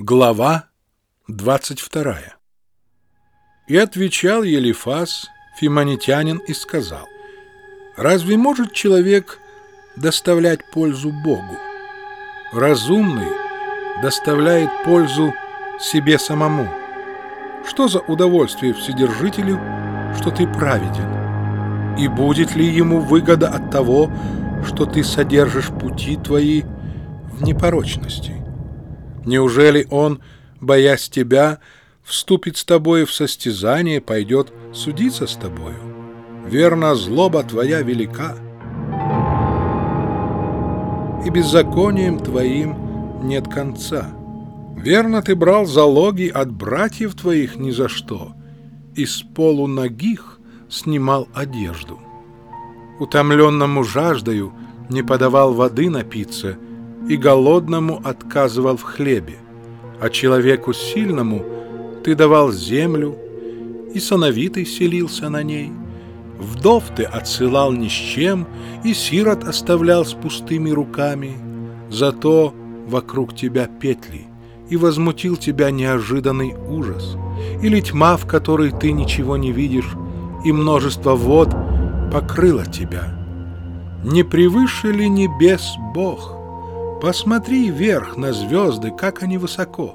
Глава 22 И отвечал Елифас, фимонитянин, и сказал, «Разве может человек доставлять пользу Богу? Разумный доставляет пользу себе самому. Что за удовольствие Вседержителю, что ты праведен? И будет ли ему выгода от того, что ты содержишь пути твои в непорочности?» Неужели он, боясь тебя, вступит с тобой в состязание, пойдет судиться с тобою? Верно, злоба твоя велика, и беззаконием твоим нет конца. Верно, ты брал залоги от братьев твоих ни за что, и с полу ногих снимал одежду. Утомленному жаждою не подавал воды напиться — и голодному отказывал в хлебе, а человеку сильному ты давал землю, и сановитый селился на ней. Вдов ты отсылал ни с чем, и сирот оставлял с пустыми руками. Зато вокруг тебя петли, и возмутил тебя неожиданный ужас, или тьма, в которой ты ничего не видишь, и множество вод покрыло тебя. Не превыше ли небес Бог? Посмотри вверх на звезды, как они высоко.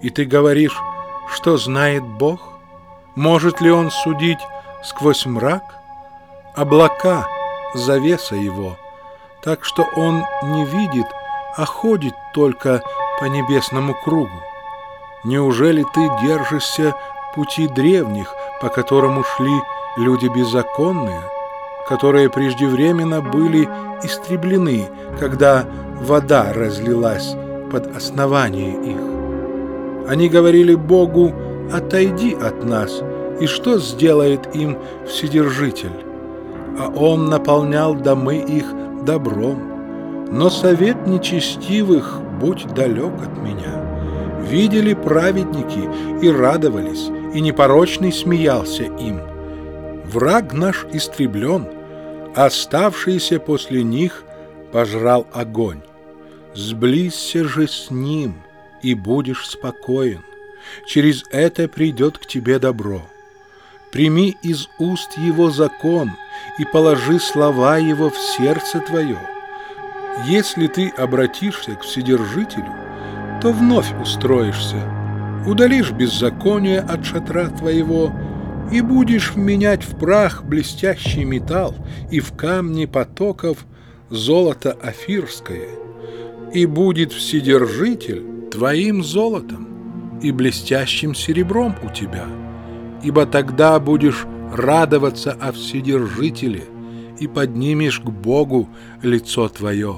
И ты говоришь, что знает Бог? Может ли Он судить сквозь мрак? Облака — завеса Его, так что Он не видит, а ходит только по небесному кругу. Неужели ты держишься пути древних, по которому шли люди беззаконные, которые преждевременно были истреблены, когда вода разлилась под основание их. Они говорили Богу, отойди от нас, и что сделает им Вседержитель? А Он наполнял домы их добром. Но совет нечестивых будь далек от меня. Видели праведники и радовались, и непорочный смеялся им. Враг наш истреблен, оставшийся после них пожрал огонь. Сблизься же с Ним, и будешь спокоен. Через это придет к тебе добро. Прими из уст Его закон и положи слова Его в сердце твое. Если ты обратишься к Вседержителю, то вновь устроишься, удалишь беззаконие от шатра твоего и будешь менять в прах блестящий металл и в камни потоков золото афирское – и будет Вседержитель твоим золотом и блестящим серебром у тебя, ибо тогда будешь радоваться о Вседержителе и поднимешь к Богу лицо твое,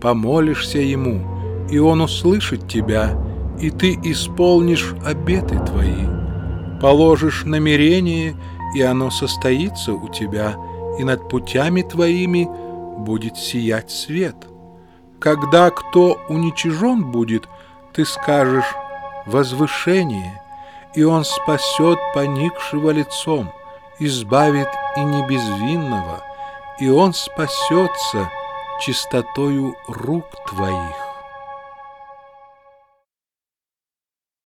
помолишься Ему, и Он услышит тебя, и ты исполнишь обеты твои, положишь намерение, и оно состоится у тебя, и над путями твоими будет сиять свет». Когда кто уничижен будет, ты скажешь «возвышение», и он спасет поникшего лицом, избавит и небезвинного, и он спасется чистотою рук твоих.